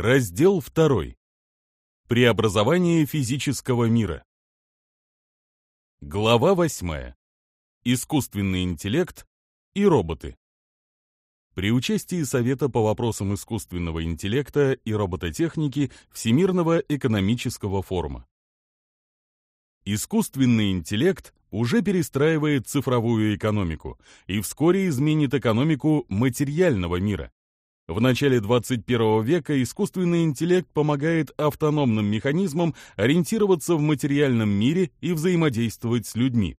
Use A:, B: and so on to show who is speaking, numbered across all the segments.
A: Раздел 2. Преобразование физического мира. Глава 8. Искусственный интеллект и роботы. При участии Совета по вопросам искусственного интеллекта и робототехники Всемирного экономического форума. Искусственный интеллект уже перестраивает цифровую экономику и вскоре изменит экономику материального мира. В начале 21 века искусственный интеллект помогает автономным механизмам ориентироваться в материальном мире и взаимодействовать с людьми.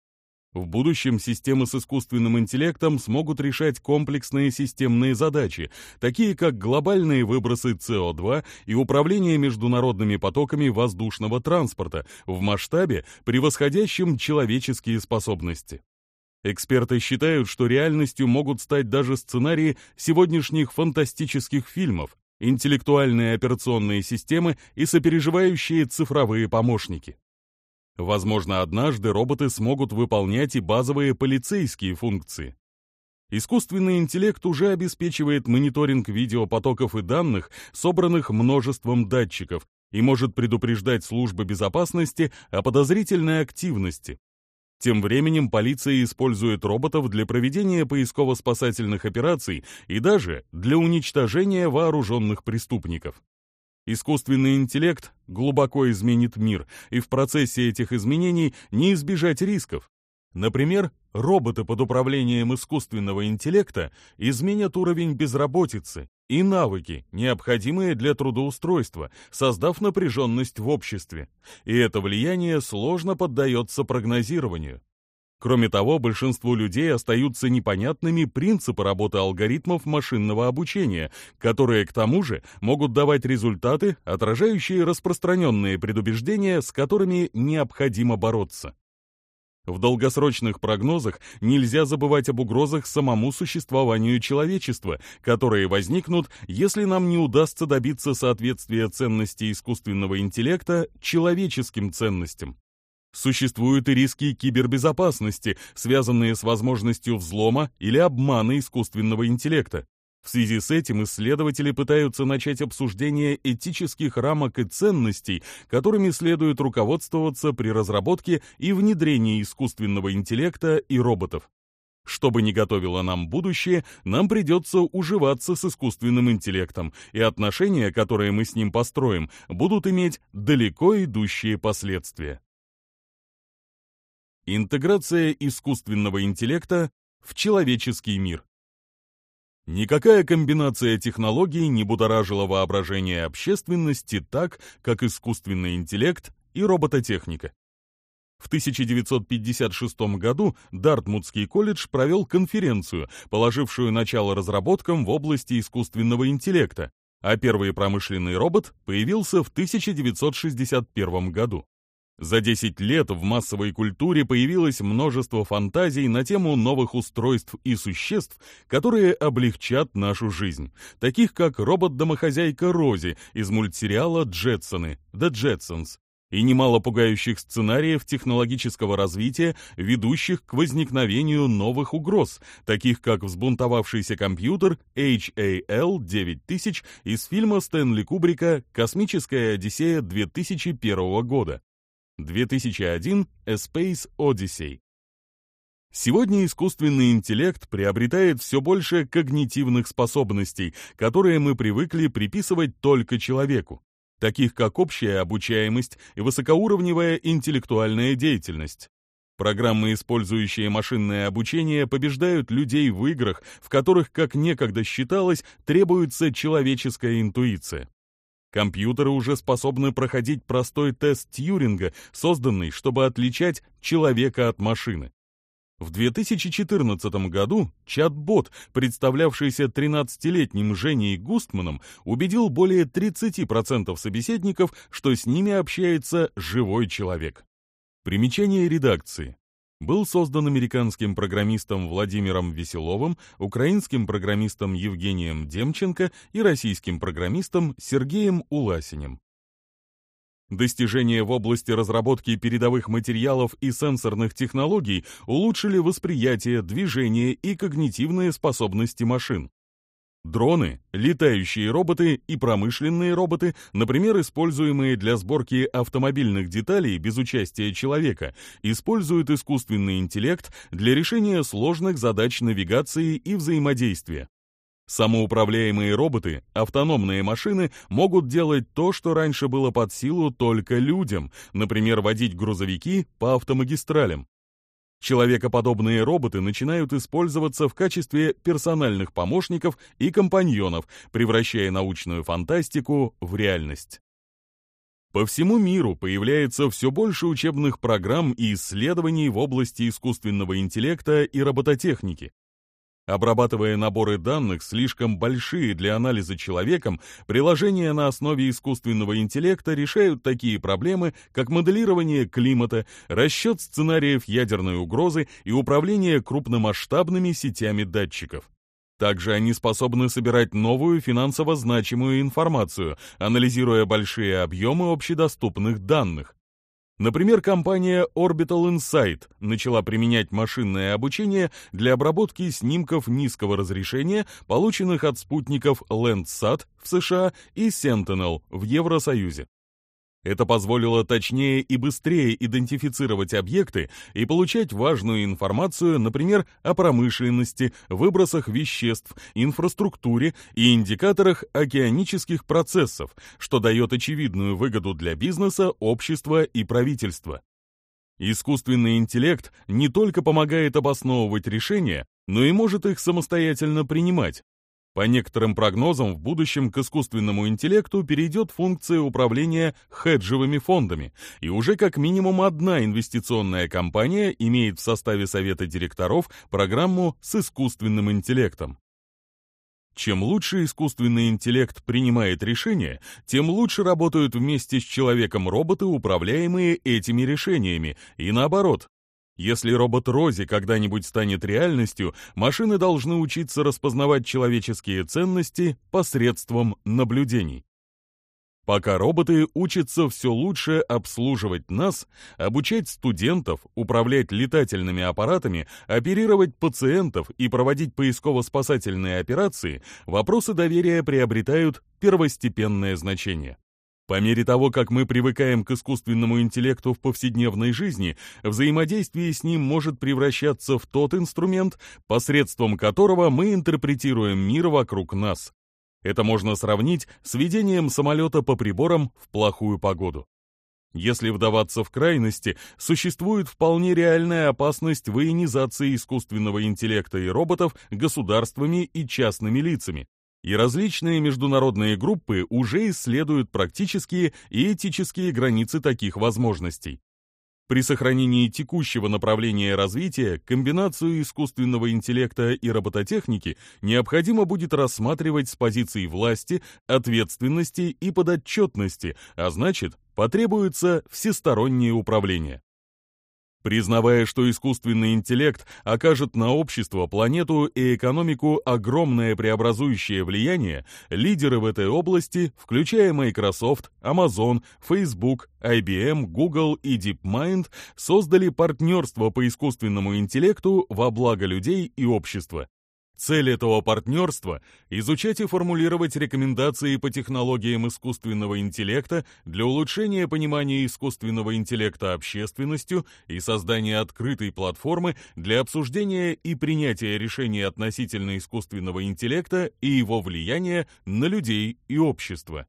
A: В будущем системы с искусственным интеллектом смогут решать комплексные системные задачи, такие как глобальные выбросы СО2 и управление международными потоками воздушного транспорта в масштабе, превосходящем человеческие способности. Эксперты считают, что реальностью могут стать даже сценарии сегодняшних фантастических фильмов, интеллектуальные операционные системы и сопереживающие цифровые помощники. Возможно, однажды роботы смогут выполнять и базовые полицейские функции. Искусственный интеллект уже обеспечивает мониторинг видеопотоков и данных, собранных множеством датчиков, и может предупреждать службы безопасности о подозрительной активности, тем временем полиция использует роботов для проведения поисково-спасательных операций и даже для уничтожения вооруженных преступников. Искусственный интеллект глубоко изменит мир, и в процессе этих изменений не избежать рисков. Например, роботы под управлением искусственного интеллекта изменят уровень безработицы, и навыки, необходимые для трудоустройства, создав напряженность в обществе, и это влияние сложно поддается прогнозированию. Кроме того, большинству людей остаются непонятными принципы работы алгоритмов машинного обучения, которые, к тому же, могут давать результаты, отражающие распространенные предубеждения, с которыми необходимо бороться. В долгосрочных прогнозах нельзя забывать об угрозах самому существованию человечества, которые возникнут, если нам не удастся добиться соответствия ценностей искусственного интеллекта человеческим ценностям. Существуют и риски кибербезопасности, связанные с возможностью взлома или обмана искусственного интеллекта. В связи с этим исследователи пытаются начать обсуждение этических рамок и ценностей, которыми следует руководствоваться при разработке и внедрении искусственного интеллекта и роботов. Что бы ни готовило нам будущее, нам придется уживаться с искусственным интеллектом, и отношения, которые мы с ним построим, будут иметь далеко идущие последствия. Интеграция искусственного интеллекта в человеческий мир. Никакая комбинация технологий не будоражила воображение общественности так, как искусственный интеллект и робототехника. В 1956 году Дартмутский колледж провел конференцию, положившую начало разработкам в области искусственного интеллекта, а первый промышленный робот появился в 1961 году. За 10 лет в массовой культуре появилось множество фантазий на тему новых устройств и существ, которые облегчат нашу жизнь, таких как робот-домохозяйка Рози из мультсериала «Джетсоны» «The Jetsons», и немало пугающих сценариев технологического развития, ведущих к возникновению новых угроз, таких как взбунтовавшийся компьютер HAL-9000 из фильма Стэнли Кубрика «Космическая Одиссея» 2001 года. 2001 A Space Odyssey. Сегодня искусственный интеллект приобретает все больше когнитивных способностей, которые мы привыкли приписывать только человеку, таких как общая обучаемость и высокоуровневая интеллектуальная деятельность. Программы, использующие машинное обучение, побеждают людей в играх, в которых, как некогда считалось, требуется человеческая интуиция. Компьютеры уже способны проходить простой тест Тьюринга, созданный, чтобы отличать человека от машины. В 2014 году чат-бот, представлявшийся 13-летним Женей Густманом, убедил более 30% собеседников, что с ними общается живой человек. Примечание редакции был создан американским программистом Владимиром Веселовым, украинским программистом Евгением Демченко и российским программистом Сергеем Уласинем. Достижения в области разработки передовых материалов и сенсорных технологий улучшили восприятие, движение и когнитивные способности машин. Дроны, летающие роботы и промышленные роботы, например, используемые для сборки автомобильных деталей без участия человека, используют искусственный интеллект для решения сложных задач навигации и взаимодействия. Самоуправляемые роботы, автономные машины могут делать то, что раньше было под силу только людям, например, водить грузовики по автомагистралям. Человекоподобные роботы начинают использоваться в качестве персональных помощников и компаньонов, превращая научную фантастику в реальность. По всему миру появляется все больше учебных программ и исследований в области искусственного интеллекта и робототехники, Обрабатывая наборы данных, слишком большие для анализа человеком, приложения на основе искусственного интеллекта решают такие проблемы, как моделирование климата, расчет сценариев ядерной угрозы и управление крупномасштабными сетями датчиков. Также они способны собирать новую финансово значимую информацию, анализируя большие объемы общедоступных данных. Например, компания Orbital Insight начала применять машинное обучение для обработки снимков низкого разрешения, полученных от спутников Landsat в США и Sentinel в Евросоюзе. Это позволило точнее и быстрее идентифицировать объекты и получать важную информацию, например, о промышленности, выбросах веществ, инфраструктуре и индикаторах океанических процессов, что дает очевидную выгоду для бизнеса, общества и правительства. Искусственный интеллект не только помогает обосновывать решения, но и может их самостоятельно принимать, по некоторым прогнозам, в будущем к искусственному интеллекту перейдет функция управления хеджевыми фондами, и уже как минимум одна инвестиционная компания имеет в составе совета директоров программу с искусственным интеллектом. Чем лучше искусственный интеллект принимает решения, тем лучше работают вместе с человеком роботы, управляемые этими решениями, и наоборот, если робот Рози когда-нибудь станет реальностью, машины должны учиться распознавать человеческие ценности посредством наблюдений. Пока роботы учатся все лучше обслуживать нас, обучать студентов, управлять летательными аппаратами, оперировать пациентов и проводить поисково-спасательные операции, вопросы доверия приобретают первостепенное значение. По мере того, как мы привыкаем к искусственному интеллекту в повседневной жизни, взаимодействие с ним может превращаться в тот инструмент, посредством которого мы интерпретируем мир вокруг нас. Это можно сравнить с ведением самолета по приборам в плохую погоду. Если вдаваться в крайности, существует вполне реальная опасность военизации искусственного интеллекта и роботов государствами и частными лицами, и различные международные группы уже исследуют практические и этические границы таких возможностей. При сохранении текущего направления развития комбинацию искусственного интеллекта и робототехники необходимо будет рассматривать с позиций власти, ответственности и подотчетности, а значит, потребуется всестороннее управление признавая, что искусственный интеллект окажет на общество, планету и экономику огромное преобразующее влияние, лидеры в этой области, включая Microsoft, Amazon, Facebook, IBM, Google и DeepMind, создали партнерство по искусственному интеллекту во благо людей и общества. Цель этого партнерства – изучать и формулировать рекомендации по технологиям искусственного интеллекта для улучшения понимания искусственного интеллекта общественностью и создания открытой платформы для обсуждения и принятия решений относительно искусственного интеллекта и его влияния на людей и общество.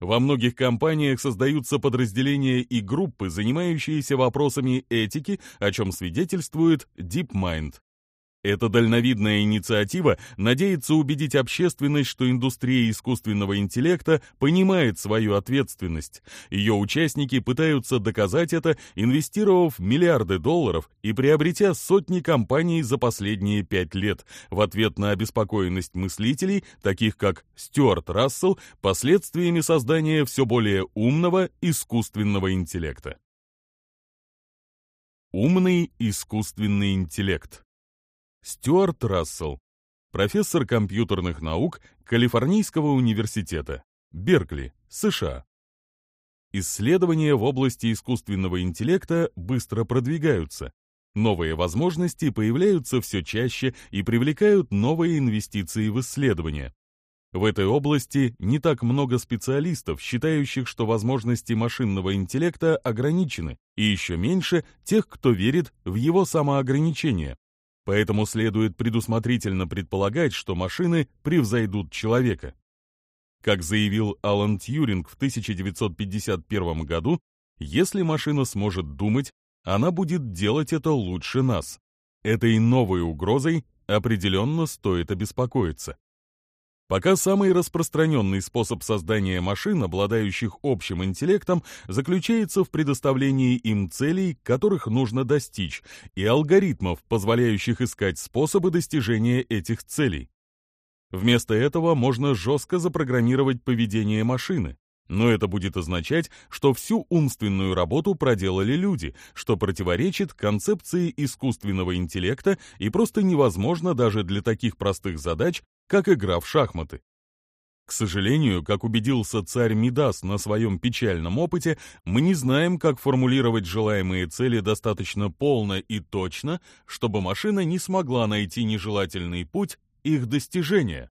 A: Во многих компаниях создаются подразделения и группы, занимающиеся вопросами этики, о чем свидетельствует DeepMind. Эта дальновидная инициатива надеется убедить общественность, что индустрия искусственного интеллекта понимает свою ответственность. Ее участники пытаются доказать это, инвестировав миллиарды долларов и приобретя сотни компаний за последние пять лет. В ответ на обеспокоенность мыслителей, таких как Стюарт Рассел, последствиями создания все более умного искусственного интеллекта. Умный искусственный интеллект Стюарт Рассел, профессор компьютерных наук Калифорнийского университета, Беркли, США. Исследования в области искусственного интеллекта быстро продвигаются. Новые возможности появляются все чаще и привлекают новые инвестиции в исследования. В этой области не так много специалистов, считающих, что возможности машинного интеллекта ограничены, и еще меньше тех, кто верит в его самоограничение. Поэтому следует предусмотрительно предполагать, что машины превзойдут человека. Как заявил Алан Тьюринг в 1951 году, если машина сможет думать, она будет делать это лучше нас. Этой новой угрозой определенно стоит обеспокоиться. Пока самый распространенный способ создания машин, обладающих общим интеллектом, заключается в предоставлении им целей, которых нужно достичь, и алгоритмов, позволяющих искать способы достижения этих целей. Вместо этого можно жестко запрограммировать поведение машины. Но это будет означать, что всю умственную работу проделали люди, что противоречит концепции искусственного интеллекта и просто невозможно даже для таких простых задач, как игра в шахматы. К сожалению, как убедился царь Мидас на своем печальном опыте, мы не знаем, как формулировать желаемые цели достаточно полно и точно, чтобы машина не смогла найти нежелательный путь их достижения.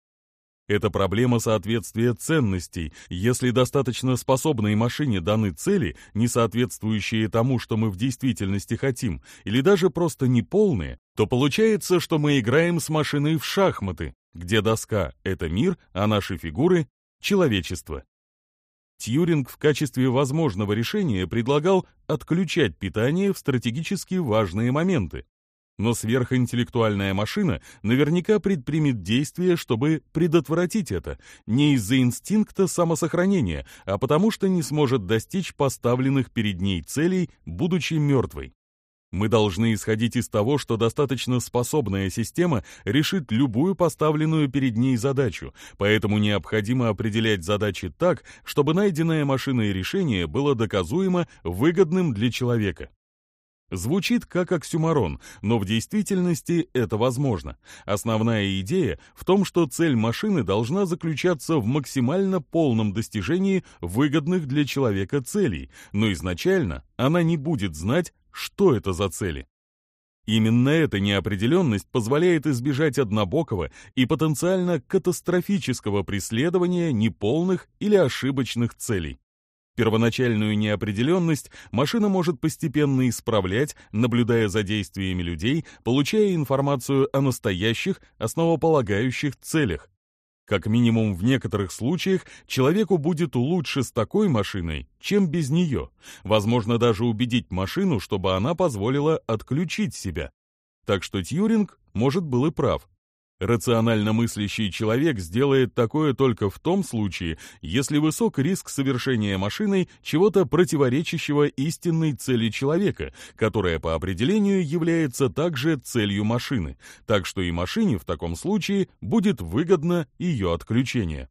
A: Это проблема соответствия ценностей. Если достаточно способной машине даны цели, не соответствующие тому, что мы в действительности хотим, или даже просто неполные, то получается, что мы играем с машиной в шахматы, где доска — это мир, а наши фигуры — человечество. Тьюринг в качестве возможного решения предлагал отключать питание в стратегически важные моменты, но сверхинтеллектуальная машина наверняка предпримет действия, чтобы предотвратить это, не из-за инстинкта самосохранения, а потому что не сможет достичь поставленных перед ней целей, будучи мертвой. Мы должны исходить из того, что достаточно способная система решит любую поставленную перед ней задачу, поэтому необходимо определять задачи так, чтобы найденное машиной решение было доказуемо выгодным для человека. Звучит как оксюмарон, но в действительности это возможно. Основная идея в том, что цель машины должна заключаться в максимально полном достижении выгодных для человека целей, но изначально она не будет знать, что это за цели. Именно эта неопределенность позволяет избежать однобокого и потенциально катастрофического преследования неполных или ошибочных целей. Первоначальную неопределенность машина может постепенно исправлять, наблюдая за действиями людей, получая информацию о настоящих, основополагающих целях. Как минимум в некоторых случаях человеку будет лучше с такой машиной, чем без нее. Возможно даже убедить машину, чтобы она позволила отключить себя. Так что Тьюринг, может, был и прав. Рационально мыслящий человек сделает такое только в том случае, если высок риск совершения машиной чего-то противоречащего истинной цели человека, которая по определению является также целью машины, так что и машине в таком случае будет выгодно ее отключение.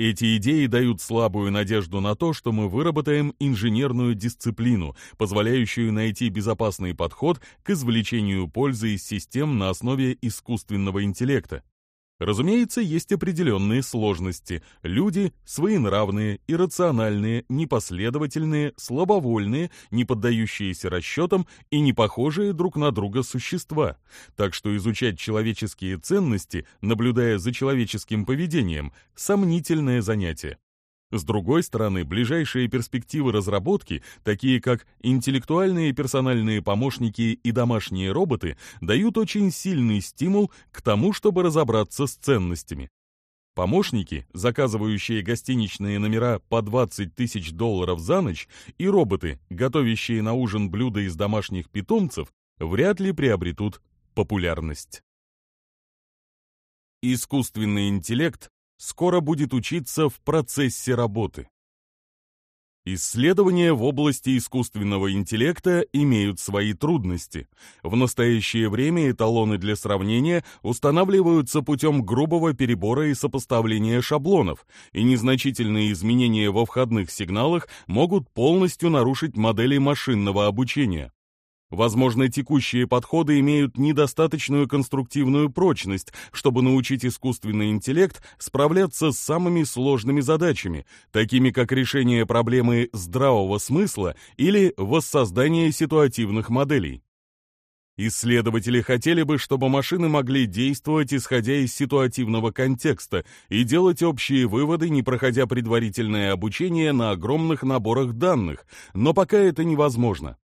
A: Эти идеи дают слабую надежду на то, что мы выработаем инженерную дисциплину, позволяющую найти безопасный подход к извлечению пользы из систем на основе искусственного интеллекта, Разумеется, есть определенные сложности. Люди своенравные, иррациональные, непоследовательные, слабовольные, не поддающиеся расчетам и не похожие друг на друга существа. Так что изучать человеческие ценности, наблюдая за человеческим поведением, сомнительное занятие. С другой стороны, ближайшие перспективы разработки, такие как интеллектуальные персональные помощники и домашние роботы, дают очень сильный стимул к тому, чтобы разобраться с ценностями. Помощники, заказывающие гостиничные номера по 20 тысяч долларов за ночь, и роботы, готовящие на ужин блюда из домашних питомцев, вряд ли приобретут популярность. Искусственный интеллект скоро будет учиться в процессе работы. Исследования в области искусственного интеллекта имеют свои трудности. В настоящее время эталоны для сравнения устанавливаются путем грубого перебора и сопоставления шаблонов, и незначительные изменения во входных сигналах могут полностью нарушить модели машинного обучения. Возможно, текущие подходы имеют недостаточную конструктивную прочность, чтобы научить искусственный интеллект справляться с самыми сложными задачами, такими как решение проблемы здравого смысла или воссоздание ситуативных моделей. Исследователи хотели бы, чтобы машины могли действовать исходя из ситуативного контекста и делать общие выводы, не проходя предварительное обучение на огромных наборах данных, но пока это невозможно.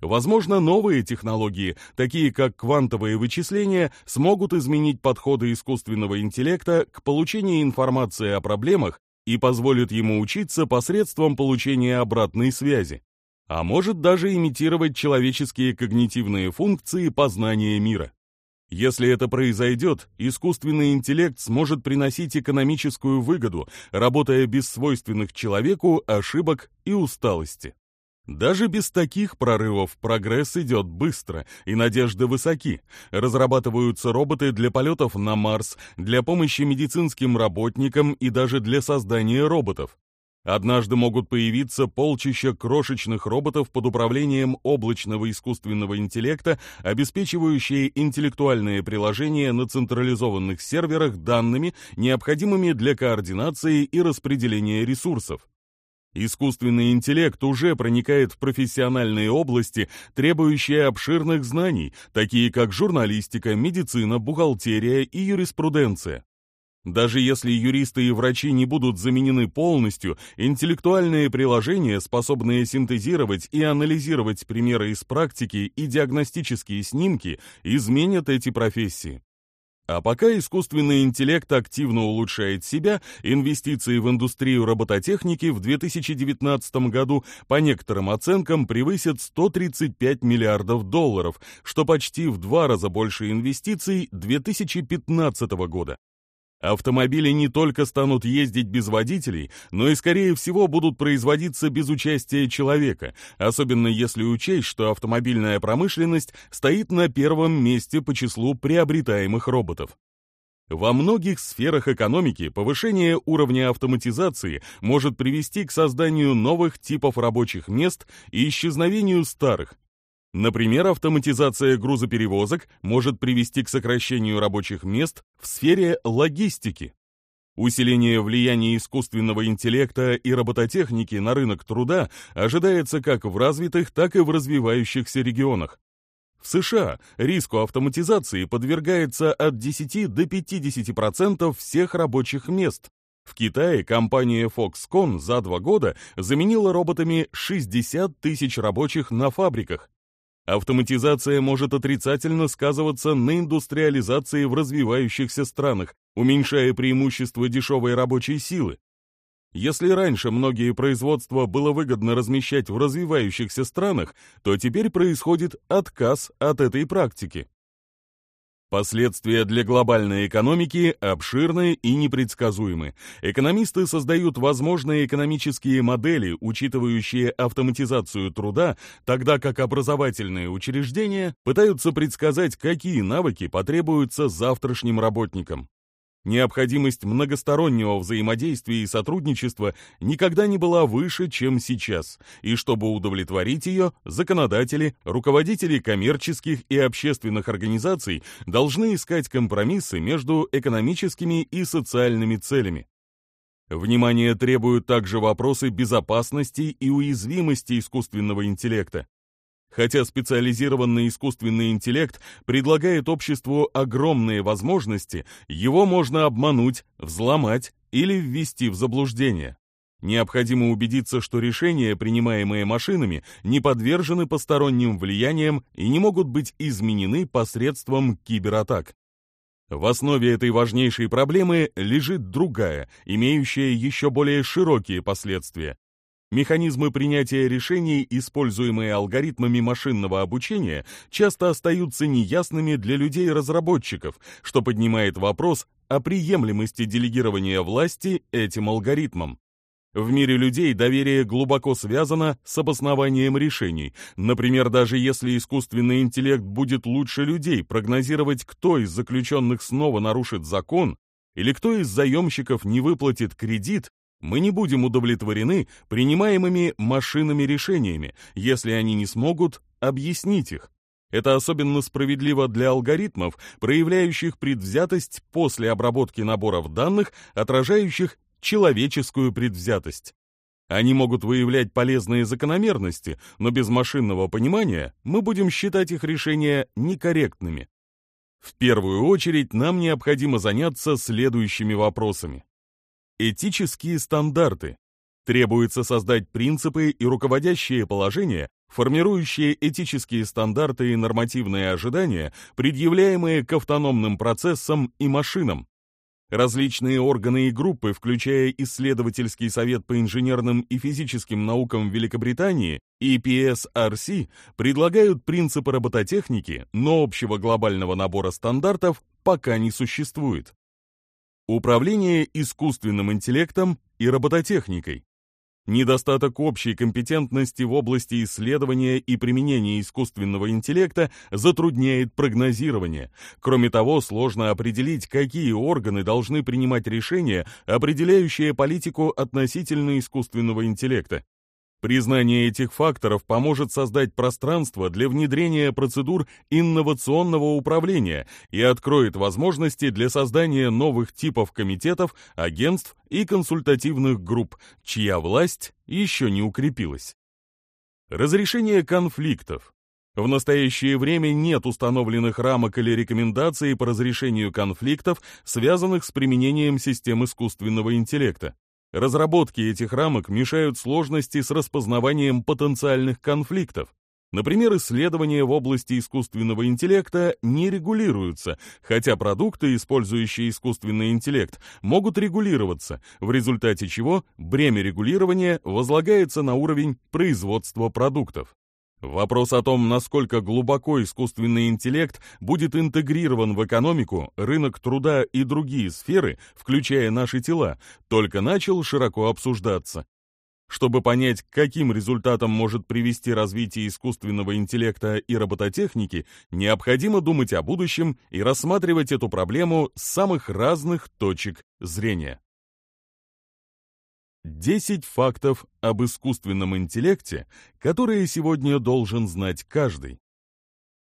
A: Возможно, новые технологии, такие как квантовые вычисления, смогут изменить подходы искусственного интеллекта к получению информации о проблемах и позволят ему учиться посредством получения обратной связи, а может даже имитировать человеческие когнитивные функции познания мира. Если это произойдет, искусственный интеллект сможет приносить экономическую выгоду, работая без свойственных человеку ошибок и усталости. Даже без таких прорывов прогресс идет быстро, и надежды высоки. Разрабатываются роботы для полетов на Марс, для помощи медицинским работникам и даже для создания роботов. Однажды могут появиться полчища крошечных роботов под управлением облачного искусственного интеллекта, обеспечивающие интеллектуальные приложения на централизованных серверах данными, необходимыми для координации и распределения ресурсов. Искусственный интеллект уже проникает в профессиональные области, требующие обширных знаний, такие как журналистика, медицина, бухгалтерия и юриспруденция. Даже если юристы и врачи не будут заменены полностью, интеллектуальные приложения, способные синтезировать и анализировать примеры из практики и диагностические снимки, изменят эти профессии. А пока искусственный интеллект активно улучшает себя, инвестиции в индустрию робототехники в 2019 году по некоторым оценкам превысят 135 миллиардов долларов, что почти в два раза больше инвестиций 2015 года. Автомобили не только станут ездить без водителей, но и, скорее всего, будут производиться без участия человека, особенно если учесть, что автомобильная промышленность стоит на первом месте по числу приобретаемых роботов. Во многих сферах экономики повышение уровня автоматизации может привести к созданию новых типов рабочих мест и исчезновению старых, Например, автоматизация грузоперевозок может привести к сокращению рабочих мест в сфере логистики. Усиление влияния искусственного интеллекта и робототехники на рынок труда ожидается как в развитых, так и в развивающихся регионах. В США риску автоматизации подвергается от 10 до 50% всех рабочих мест, в Китае компания Foxconn за два года заменила роботами 60 тысяч рабочих на фабриках. Автоматизация может отрицательно сказываться на индустриализации в развивающихся странах, уменьшая преимущество дешевой рабочей силы. Если раньше многие производства было выгодно размещать в развивающихся странах, то теперь происходит отказ от этой практики. Последствия для глобальной экономики обширны и непредсказуемы. Экономисты создают возможные экономические модели, учитывающие автоматизацию труда, тогда как образовательные учреждения пытаются предсказать, какие навыки потребуются завтрашним работникам. Необходимость многостороннего взаимодействия и сотрудничества никогда не была выше, чем сейчас, и чтобы удовлетворить ее, законодатели, руководители коммерческих и общественных организаций должны искать компромиссы между экономическими и социальными целями. Внимание требуют также вопросы безопасности и уязвимости искусственного интеллекта. Хотя специализированный искусственный интеллект предлагает обществу огромные возможности, его можно обмануть, взломать или ввести в заблуждение. Необходимо убедиться, что решения, принимаемые машинами, не подвержены посторонним влияниям и не могут быть изменены посредством кибератак. В основе этой важнейшей проблемы лежит другая, имеющая еще более широкие последствия Механизмы принятия решений, используемые алгоритмами машинного обучения, часто остаются неясными для людей-разработчиков, что поднимает вопрос о приемлемости делегирования власти этим алгоритмам. В мире людей доверие глубоко связано с обоснованием решений. Например, даже если искусственный интеллект будет лучше людей прогнозировать, кто из заключенных снова нарушит закон или кто из заемщиков не выплатит кредит, мы не будем удовлетворены принимаемыми машинами решениями, если они не смогут объяснить их. Это особенно справедливо для алгоритмов, проявляющих предвзятость после обработки наборов данных, отражающих человеческую предвзятость. Они могут выявлять полезные закономерности, но без машинного понимания мы будем считать их решения некорректными. В первую очередь нам необходимо заняться следующими вопросами. Этические стандарты. Требуется создать принципы и руководящие положения, формирующие этические стандарты и нормативные ожидания, предъявляемые к автономным процессам и машинам. Различные органы и группы, включая Исследовательский совет по инженерным и физическим наукам Великобритании (EPSRC), предлагают принципы робототехники, но общего глобального набора стандартов пока не существует. Управление искусственным интеллектом и робототехникой. Недостаток общей компетентности в области исследования и применения искусственного интеллекта затрудняет прогнозирование. Кроме того, сложно определить, какие органы должны принимать решения, определяющие политику относительно искусственного интеллекта. Признание этих факторов поможет создать пространство для внедрения процедур инновационного управления и откроет возможности для создания новых типов комитетов, агентств и консультативных групп, чья власть еще не укрепилась. Разрешение конфликтов. В настоящее время нет установленных рамок или рекомендаций по разрешению конфликтов, связанных с применением систем искусственного интеллекта. Разработки этих рамок мешают сложности с распознаванием потенциальных конфликтов. Например, исследования в области искусственного интеллекта не регулируются, хотя продукты, использующие искусственный интеллект, могут регулироваться, в результате чего бремя регулирования возлагается на уровень производства продуктов. Вопрос о том, насколько глубоко искусственный интеллект будет интегрирован в экономику, рынок труда и другие сферы, включая наши тела, только начал широко обсуждаться. Чтобы понять, каким результатом может привести развитие искусственного интеллекта и робототехники, необходимо думать о будущем и рассматривать эту проблему с самых разных точек зрения. 10 фактов об искусственном интеллекте, которые сегодня должен знать каждый.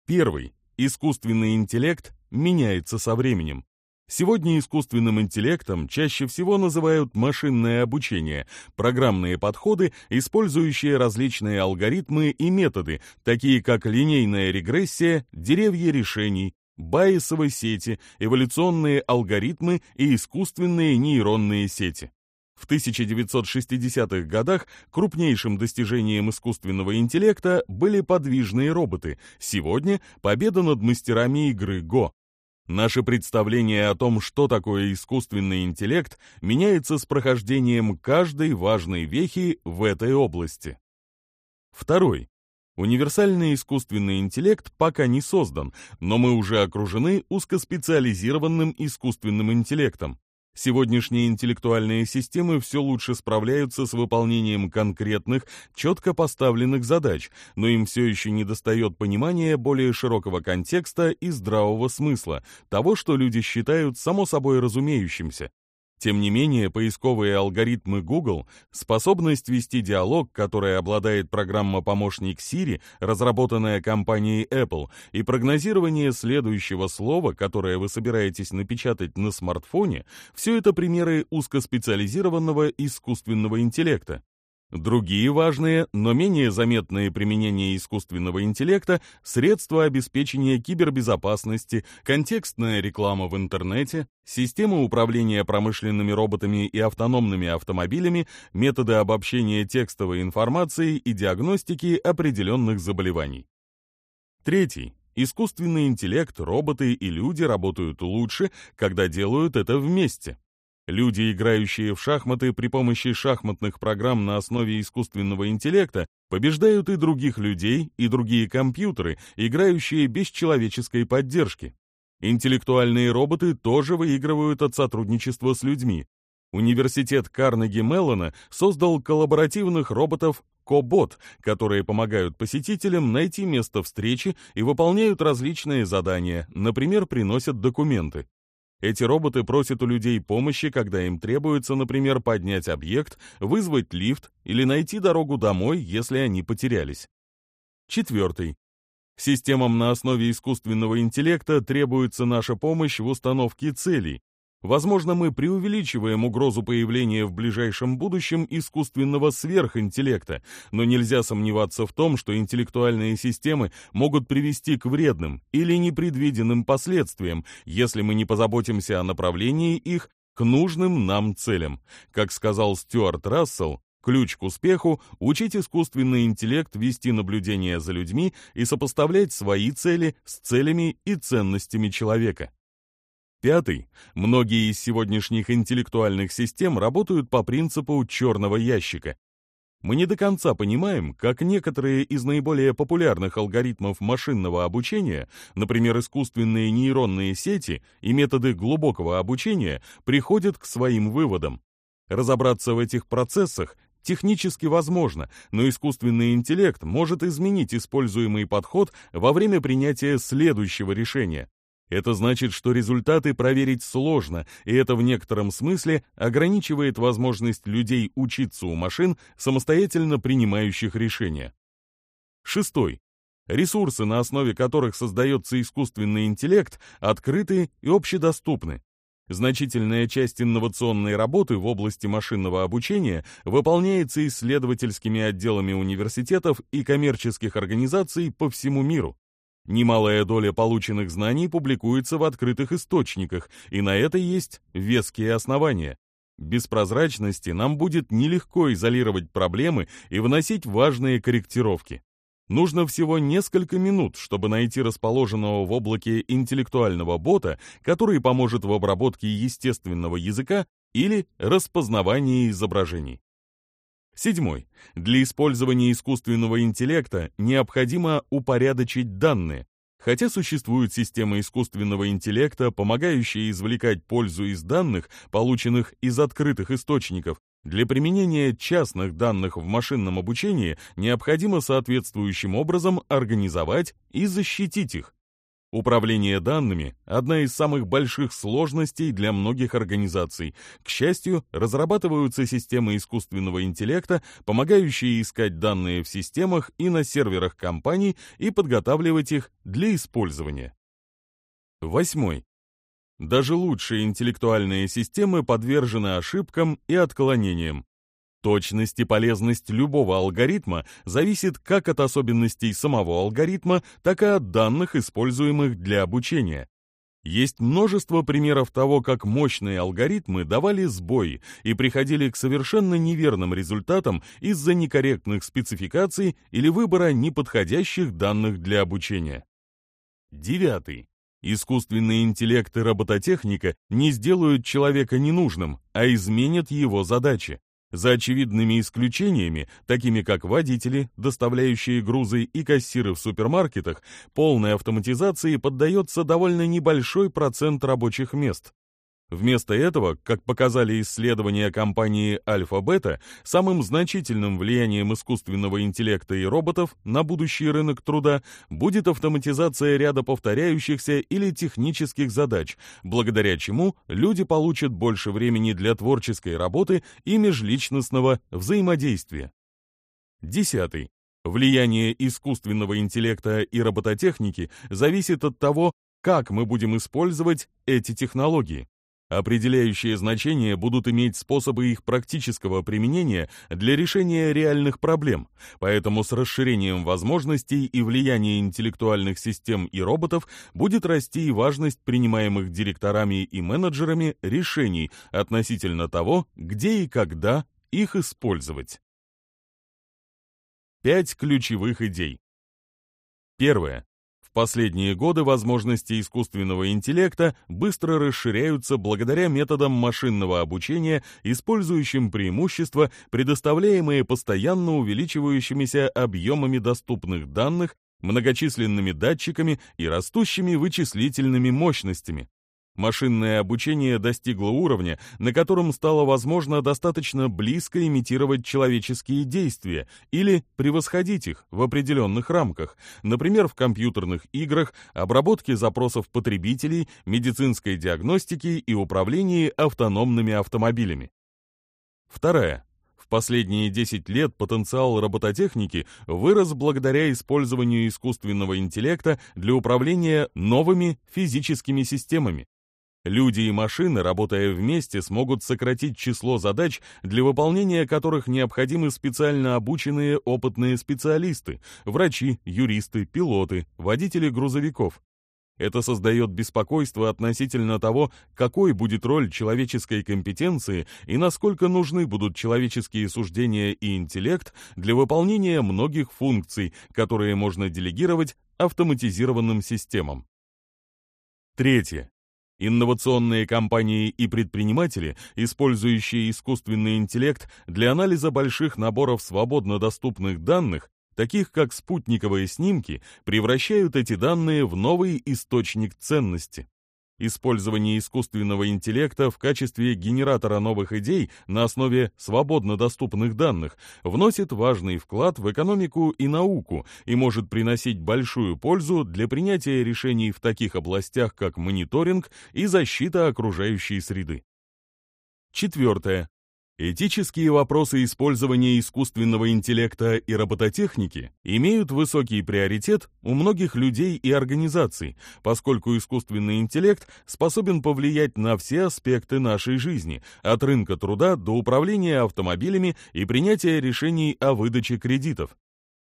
A: Первый. Искусственный интеллект меняется со временем. Сегодня искусственным интеллектом чаще всего называют машинное обучение, программные подходы, использующие различные алгоритмы и методы, такие как линейная регрессия, деревья решений, байесовые сети, эволюционные алгоритмы и искусственные нейронные сети. В 1960-х годах крупнейшим достижением искусственного интеллекта были подвижные роботы, сегодня победа над мастерами игры Go. Наше представление о том, что такое искусственный интеллект, меняется с прохождением каждой важной вехи в этой области. Второй. Универсальный искусственный интеллект пока не создан, но мы уже окружены узкоспециализированным искусственным интеллектом. Сегодняшние интеллектуальные системы все лучше справляются с выполнением конкретных, четко поставленных задач, но им все еще недостает понимания более широкого контекста и здравого смысла, того, что люди считают само собой разумеющимся, тем не менее, поисковые алгоритмы Google, способность вести диалог, которой обладает программа-помощник Siri, разработанная компанией Apple, и прогнозирование следующего слова, которое вы собираетесь напечатать на смартфоне, все это примеры узкоспециализированного искусственного интеллекта. Другие важные, но менее заметные применения искусственного интеллекта – средства обеспечения кибербезопасности, контекстная реклама в интернете, система управления промышленными роботами и автономными автомобилями, методы обобщения текстовой информации и диагностики определенных заболеваний. Третий. Искусственный интеллект, роботы и люди работают лучше, когда делают это вместе – Люди, играющие в шахматы при помощи шахматных программ на основе искусственного интеллекта, побеждают и других людей, и другие компьютеры, играющие без человеческой поддержки. Интеллектуальные роботы тоже выигрывают от сотрудничества с людьми. Университет Карнеги Меллона создал коллаборативных роботов Кобот, которые помогают посетителям найти место встречи и выполняют различные задания, например, приносят документы. Эти роботы просят у людей помощи, когда им требуется, например, поднять объект, вызвать лифт или найти дорогу домой, если они потерялись. Четвертый. Системам на основе искусственного интеллекта требуется наша помощь в установке целей, Возможно, мы преувеличиваем угрозу появления в ближайшем будущем искусственного сверхинтеллекта, но нельзя сомневаться в том, что интеллектуальные системы могут привести к вредным или непредвиденным последствиям, если мы не позаботимся о направлении их к нужным нам целям. Как сказал Стюарт Рассел, Ключ к успеху – учить искусственный интеллект вести наблюдение за людьми и сопоставлять свои цели с целями и ценностями человека. Пятый. Многие из сегодняшних интеллектуальных систем работают по принципу черного ящика. Мы не до конца понимаем, как некоторые из наиболее популярных алгоритмов машинного обучения, например, искусственные нейронные сети и методы глубокого обучения, приходят к своим выводам. Разобраться в этих процессах технически возможно, но искусственный интеллект может изменить используемый подход во время принятия следующего решения. Это значит, что результаты проверить сложно, и это в некотором смысле ограничивает возможность людей учиться у машин, самостоятельно принимающих решения. Шестой. Ресурсы, на основе которых создается искусственный интеллект, открыты и общедоступны. Значительная часть инновационной работы в области машинного обучения выполняется исследовательскими отделами университетов и коммерческих организаций по всему миру. Немалая доля полученных знаний публикуется в открытых источниках, и на это есть веские основания. Без прозрачности нам будет нелегко изолировать проблемы и вносить важные корректировки. Нужно всего несколько минут, чтобы найти расположенного в облаке интеллектуального бота, который поможет в обработке естественного языка или распознавании изображений. Седьмой. Для использования искусственного интеллекта необходимо упорядочить данные. Хотя существуют системы искусственного интеллекта, помогающие извлекать пользу из данных, полученных из открытых источников, для применения частных данных в машинном обучении необходимо соответствующим образом организовать и защитить их. Управление данными – одна из самых больших сложностей для многих организаций. К счастью, разрабатываются системы искусственного интеллекта, помогающие искать данные в системах и на серверах компаний и подготавливать их для использования. Восьмой. Даже лучшие интеллектуальные системы подвержены ошибкам и отклонениям. Точность и полезность любого алгоритма зависит как от особенностей самого алгоритма, так и от данных, используемых для обучения. Есть множество примеров того, как мощные алгоритмы давали сбой и приходили к совершенно неверным результатам из-за некорректных спецификаций или выбора неподходящих данных для обучения. Девятый. Искусственный интеллект и робототехника не сделают человека ненужным, а изменят его задачи. За очевидными исключениями, такими как водители, доставляющие грузы и кассиры в супермаркетах, полной автоматизации поддается довольно небольшой процент рабочих мест, Вместо этого, как показали исследования компании Альфа-Бета, самым значительным влиянием искусственного интеллекта и роботов на будущий рынок труда будет автоматизация ряда повторяющихся или технических задач, благодаря чему люди получат больше времени для творческой работы и межличностного взаимодействия. Десятый. Влияние искусственного интеллекта и робототехники зависит от того, как мы будем использовать эти технологии. Определяющее значение будут иметь способы их практического применения для решения реальных проблем, поэтому с расширением возможностей и влияния интеллектуальных систем и роботов будет расти и важность принимаемых директорами и менеджерами решений относительно того, где и когда их использовать. Пять ключевых идей. Первое последние годы возможности искусственного интеллекта быстро расширяются благодаря методам машинного обучения, использующим преимущества, предоставляемые постоянно увеличивающимися объемами доступных данных, многочисленными датчиками и растущими вычислительными мощностями, Машинное обучение достигло уровня, на котором стало возможно достаточно близко имитировать человеческие действия или превосходить их в определенных рамках, например, в компьютерных играх, обработке запросов потребителей, медицинской диагностике и управлении автономными автомобилями. Вторая. В последние 10 лет потенциал робототехники вырос благодаря использованию искусственного интеллекта для управления новыми физическими системами. Люди и машины, работая вместе, смогут сократить число задач, для выполнения которых необходимы специально обученные опытные специалисты, врачи, юристы, пилоты, водители грузовиков. Это создает беспокойство относительно того, какой будет роль человеческой компетенции и насколько нужны будут человеческие суждения и интеллект для выполнения многих функций, которые можно делегировать автоматизированным системам. Третье. Инновационные компании и предприниматели, использующие искусственный интеллект для анализа больших наборов свободно доступных данных, таких как спутниковые снимки, превращают эти данные в новый источник ценности использование искусственного интеллекта в качестве генератора новых идей на основе свободно доступных данных вносит важный вклад в экономику и науку и может приносить большую пользу для принятия решений в таких областях, как мониторинг и защита окружающей среды. Четвертое. Этические вопросы использования искусственного интеллекта и робототехники имеют высокий приоритет у многих людей и организаций, поскольку искусственный интеллект способен повлиять на все аспекты нашей жизни, от рынка труда до управления автомобилями и принятия решений о выдаче кредитов.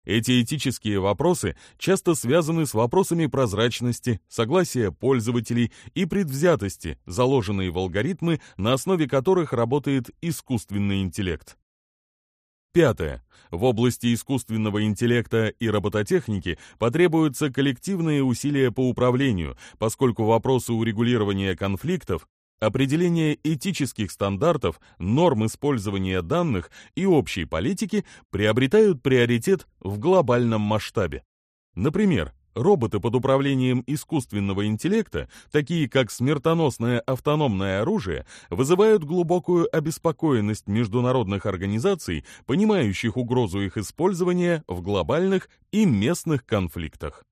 A: Эти этические вопросы часто связаны с вопросами прозрачности, согласия пользователей и предвзятости, заложенные в алгоритмы, на основе которых работает искусственный интеллект. Пятое. В области искусственного интеллекта и робототехники потребуются коллективные усилия по управлению, поскольку вопросы урегулирования конфликтов Определение этических стандартов, норм использования данных и общей политики приобретают приоритет в глобальном масштабе. Например, роботы под управлением искусственного интеллекта, такие как смертоносное автономное оружие, вызывают глубокую обеспокоенность международных организаций, понимающих угрозу их использования в глобальных и местных конфликтах.